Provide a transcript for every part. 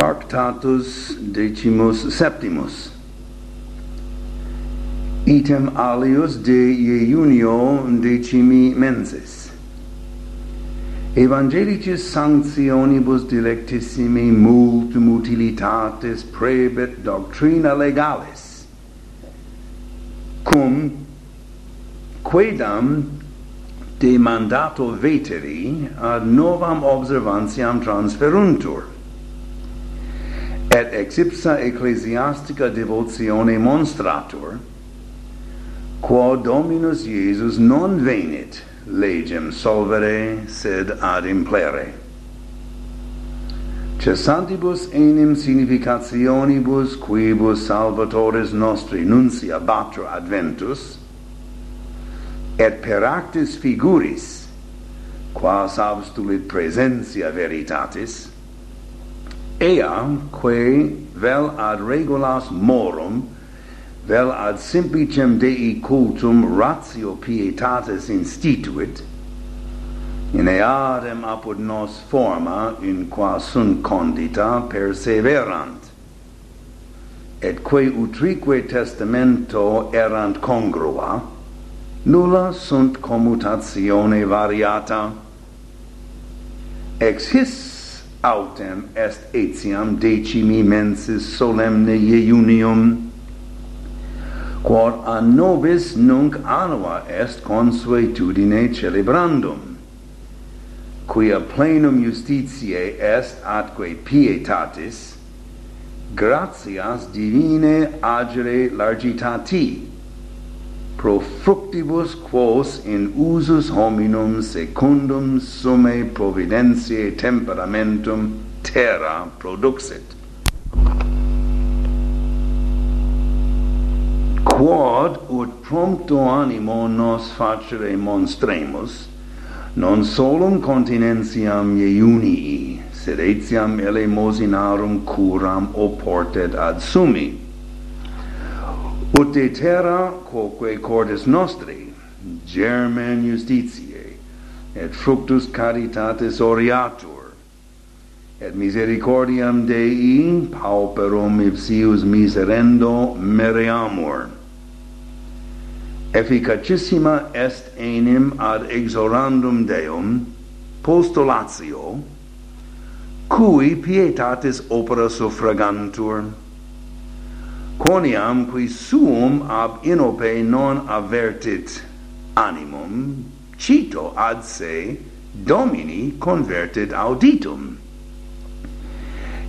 Tractatus decimus septimus. Item alius de iunio decimi mensis. Evangelicis sanctionibus dilectissimi multum utilitatis prebet doctrina legalis. Cum quedam de mandato veteri ad novam observantiam transferuntur ex ipsa ecclesiastica devotione monstratur, quo Dominus Iesus non venit legem solvere, sed ad implere. Cessantibus enim significationibus quibus salvatores nostri nuncia batro adventus, et per actis figuris, quas abstulit presentia veritatis, ea quae vel ad regulas morum vel ad simplicem Dei cultum ratio pietatis instituit. In eadem apud nos forma in qua sunt condita perseverant. Et quae utrique testamento erant congrua nulla sunt commutatione variata. Ex his autem est etiam decimi mensis solemne iunium quod a nobis nunc annua est consuetudine celebrandum quia plenum justitiae est atque pietatis gratias divine agere largitati pro fructibus quos in usus hominum secundum summe providentiae temperamentum terra produxit. Quod ut prompto animo nos facere monstremus, non solum continentiam iunii, sed etiam elemosinarum curam oportet ad sumi, ut de terra quoque cordis nostri germen justitiae et fructus caritatis oriatur. Et misericordiam Dei pauperum ipsius miserendo mereamur. Efficacissima est enim ad exorandum Deum postulatio cui pietatis opera suffragantur coniam qui suum ab inope non avertit animum cito ad se domini convertit auditum.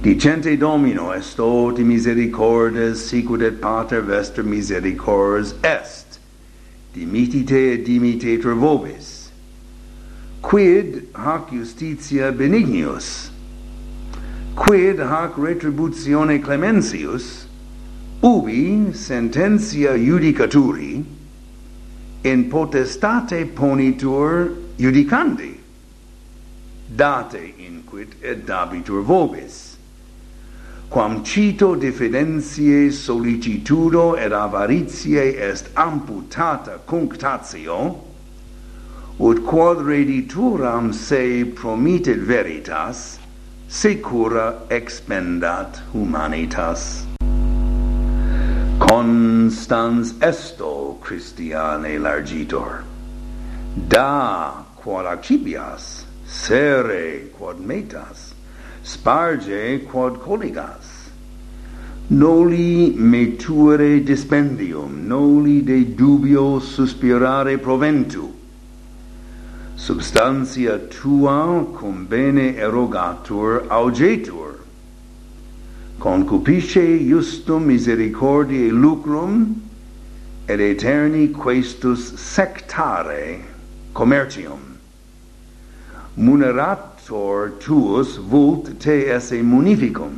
Dicente domino est oti misericordes sicut et pater vester misericordes est. Dimittite et dimitetur vobis. Quid hac justitia benignius? Quid hac retributione clemensius ubi sententia judicaturi in potestate ponitur judicandi date inquit et dabitur vobis quam cito diffidentiae solicitudo et avaritiae est amputata cunctatio ut quod redituram se promittit veritas secura expendat humanitas constans esto Christiane largitor. Da quod accipias sere quod metas sparge quod colligas noli meture dispendium noli de dubio suspirare proventu. Substantia tua cum bene erogatur augetur concupisce justum misericordiae lucrum et aeterni questus sectare commercium. Munerator tuus vult te esse munificum.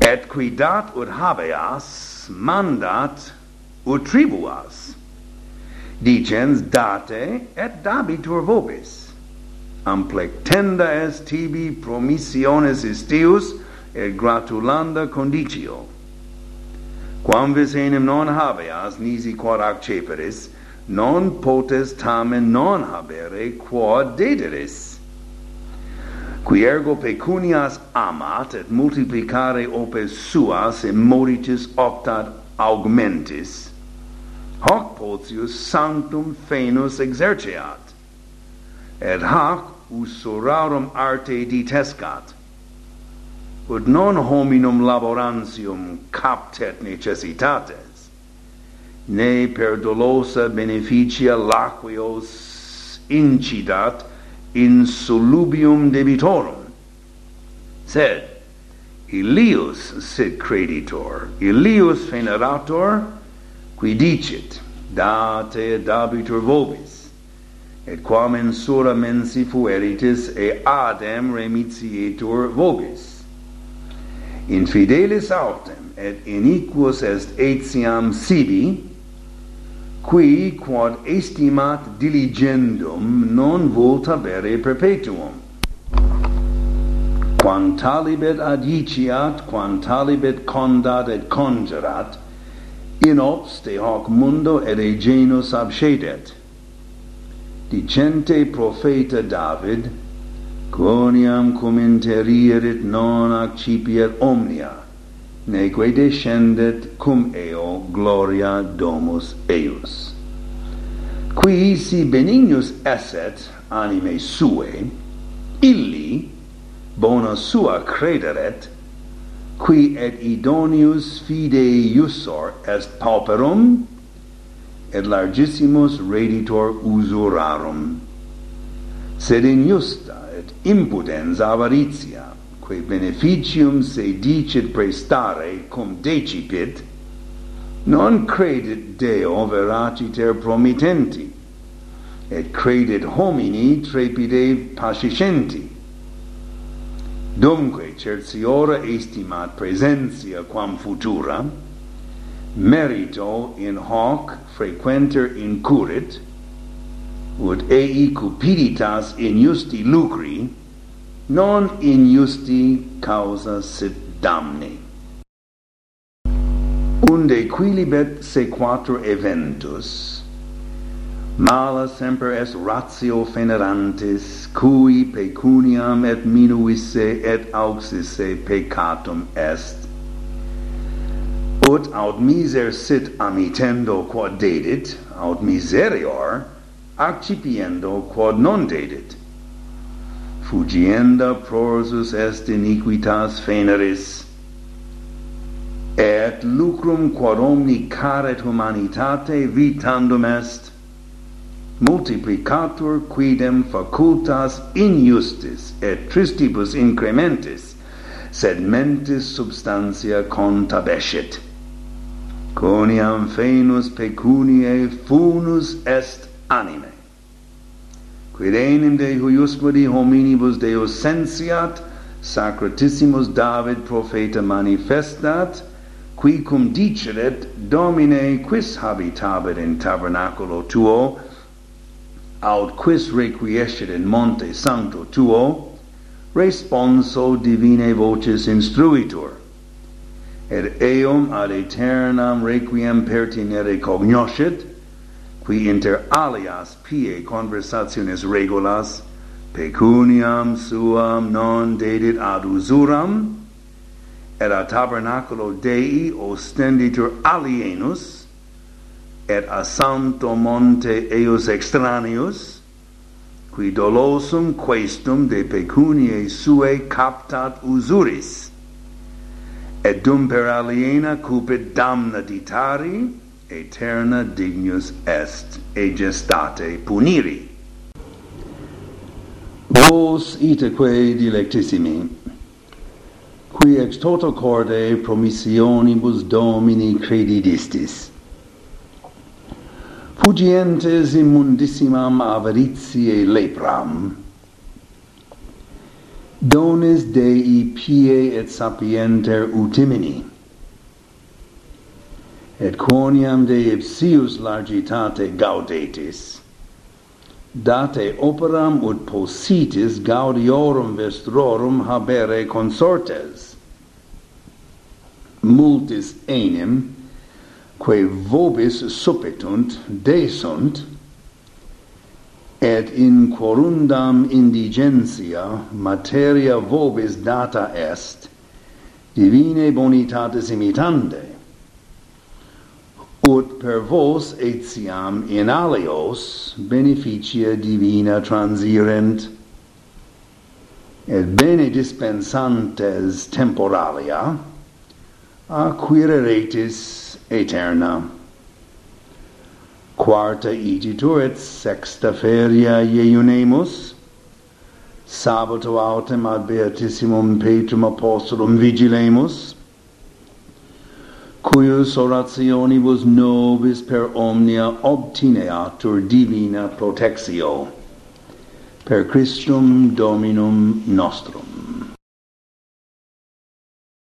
Et qui dat ut habeas mandat ut tribuas. Dicens date et dabitur vobis amplectenda est tibi promissiones istius et gratulanda condicio. quam vis enim non habeas nisi quod acceperis non potes tamen non habere quod dederis. Qui ergo pecunias amat et multiplicare opes suas in moritis optat augmentis. Hoc potius sanctum fenus exerceat. Et hoc usurarum arte ditescat. Ut non hominum laborantium captet necessitates ne per dolosa beneficia laquios incidat in solubium debitorum. Sed Ilius sit creditor Ilius venerator qui dicit date dabitur vobis et quam mensura mensi fueritis e adem remitietur vobis infidelis autem et iniquus est etiam sibi qui quod estimat diligendum non vult avere perpetuum. Quam talibet adiciat quam talibet condat et congerat in obste hoc mundo et e genus abscedet dicente profeta David quoniam commenterierit non accipiet omnia neque descendet cum eo gloria domus eius. Qui si benignus esset anime suae illi bona sua crederet qui et idonius fidei iussor est pauperum et largissimus reditor usurarum sed injusta et impudens avaritia quae beneficium se dicit prestare cum decipit non credit deo veraciter promittenti et credit homini trepide pascicenti. Dumque certiora estimat presentia quam futura merito in hoc frequenter incurit ut ei cupiditas injusti lucri non in justi causa sit damni unde quilibet se quattro eventus mala semper est ratio fenerantis cui pecuniam et minuisse et auxisse peccatum est ut aut miser sit amitendo quod dedit, aut miserior accipiendo quod non dedit. Fugienda prorsus est iniquitas feneris, et lucrum quod omni caret humanitate vitandum est, multiplicatur quidem facultas injustis et tristibus incrementis, sed mentis substantia contabescit coniam fenus pecuniae funus est anime. Quid enim de huiusquidi hominibus Deus sensiat sacratissimus David profeta manifestat qui cum diceret Domine quis habitabit in tabernaculo tuo aut quis requiescit in monte sancto tuo responso divinae voces instruitur et eum ad aeternam requiem pertinere cognoscit, qui inter alias pie conversationes regulas pecuniam suam non dedit ad usuram, et a tabernaculo Dei ostenditur alienus, et a santo monte eius extraneus, qui dolosum questum de pecuniae suae captat usuris, et dum per aliena cupit damna ditari aeterna dignus est aegestate puniri. Vos iteque dilectissimi qui ex toto corde promissionibus domini credidistis. Fugientes immundissimam avaritiae lepram dones Dei pie et sapienter utimini, et quoniam de ipsius largitate gaudetis, date operam ut positis gaudiorum vestrorum habere consortes. Multis enim, quae vobis suppetunt, desunt, et in quorundam indigentia materia vobis data est divine bonitatis imitande. Ut per vos etiam in alios beneficia divina transirent. Et bene dispensantes temporalia acquireretis aeterna quarta igitur et sexta feria ieunemus, sabato autem ad beatissimum Petrum Apostolum vigilemus, cuius orationibus nobis per omnia obtineatur divina protexio, per Christum Dominum nostrum.